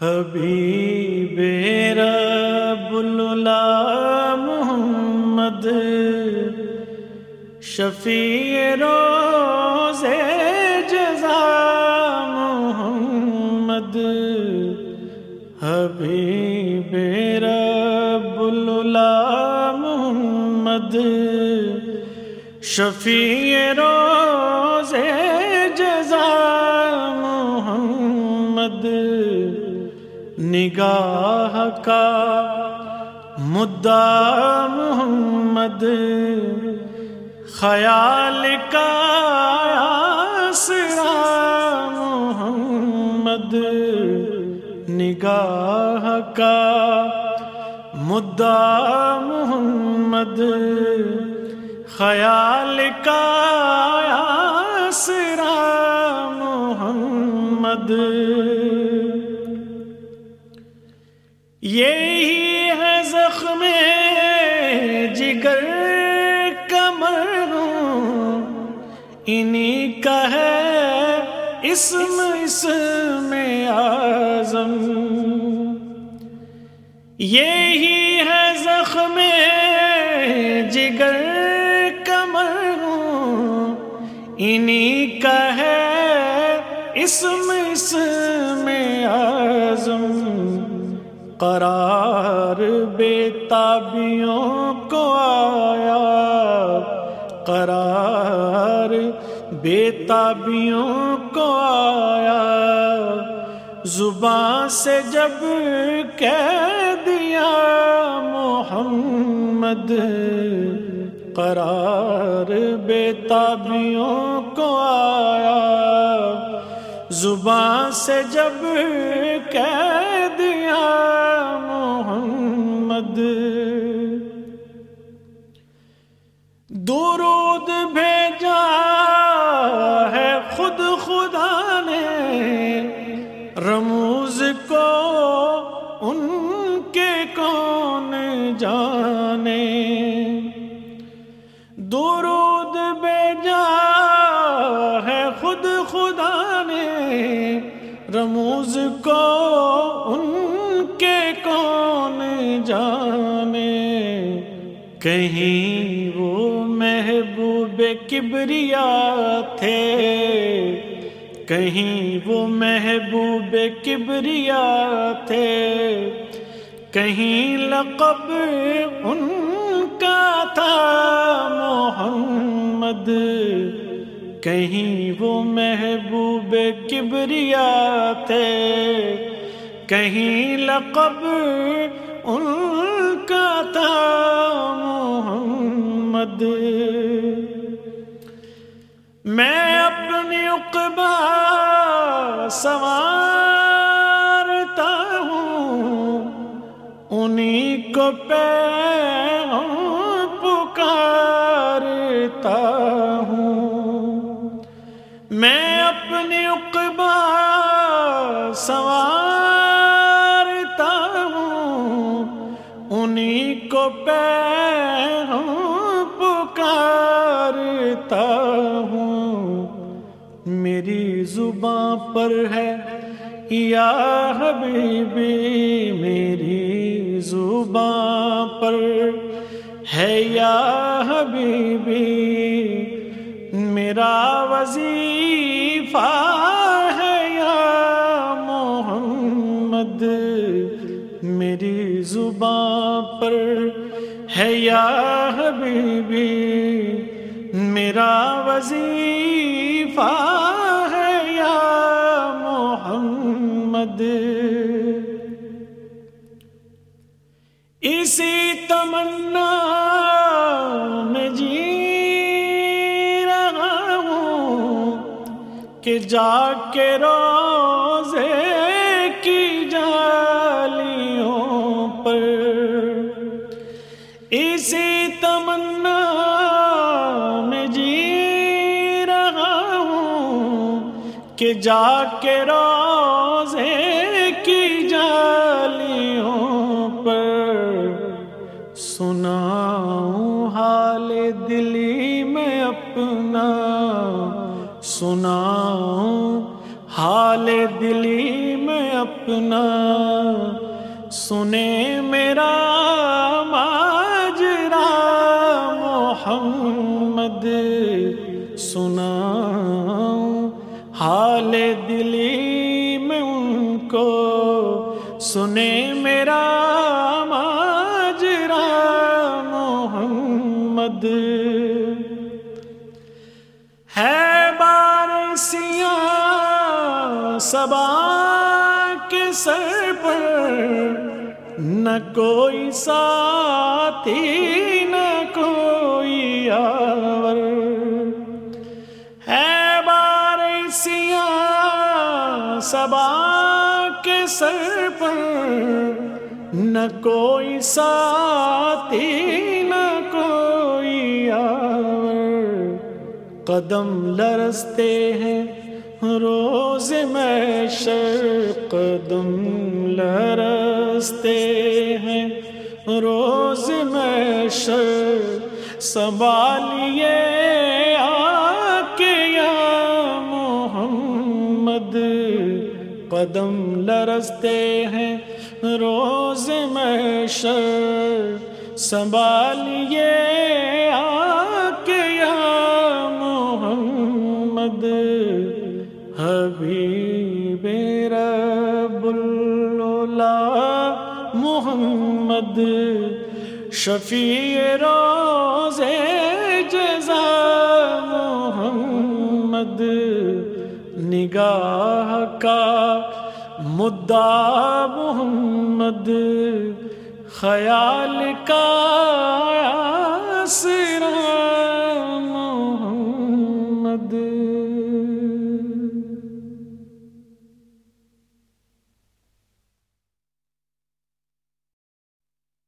حبیب رب اللہ محمد، شفیع روز جزا محمد، حبیب رب اللہ محمد، شفیع روز جزا محمد۔ نگاہ کا مدعا محمد خیال کا آسرا محمد نگاہ کا مدعا محمد خیال کا آسرا محمد زخم جگر کمر انہیں کا ہے اسم اس میں آزم یہی ہے زخم جگر کمر انہیں کا ہے اسم اس میں آزم قرار بے تابیوں کو آیا۔ قرار بے تابیوں کو آیا۔ زبان سے جب کہہ دیا محمد، قرار بے تابیوں کو آیا۔ زبان سے جب کہہ دیا محمد۔ درود بھیجا ہے خود خدا نے۔ رمو رموز کو ان کے کون جانے؟ کہیں وہ محبوب کبریا تھے؟ کہیں وہ محبوب کبریا تھے؟ کہیں لقب ان کا تھا محمد؟ کہیں وہ محبوب کبریا تھے کہیں لقب ان کا تھا محمد۔ میں اپنی اقبا سوارتا ہوں انہیں کو پہ پکارتا ہوں۔ اپنی اقبا سوارتا ہوں انہیں کو پہ پکارتا ہوں میری زباں پر ہے، یا حبیبی، میری زباں پر ہے، یا حبیبی۔ میرا وزیر ہے یا محمد؟ میری زباں پر ہے یا حبیبی؟ میرا وظیفہ ہے یا محمد؟ اسی تمنا کہ جا کے روزے کی جالیوں پر۔ اسی تمنا میں جی رہا ہوں کہ جا کے روزے کی جالیوں پر۔ سناؤں حال دلی میں اپنا سناؤں، حال دلی میں اپنا، سنے میرا ماجرا محمد سنا حال دلی میں ان کو، سنے میرا ماجرا محمد۔ سبا کے سر پر نہ کوئی ساتھی، نہ کوئی آور۔ ہے بارسیاں سبا کے سر پر نہ کوئی ساتھی، نہ کوئی آور۔ قدم لرستے ہیں روز میں شر قدم لرستے ہیں۔ روز میں شر سنبھالیے یا محمد۔ قدم لرستے ہیں۔ روز میں شر سنبھالیے یا حبیب رب اللہ محمد، شفیع روز جزا محمد، نگاہ کا مدعا محمد، خیال کا سرا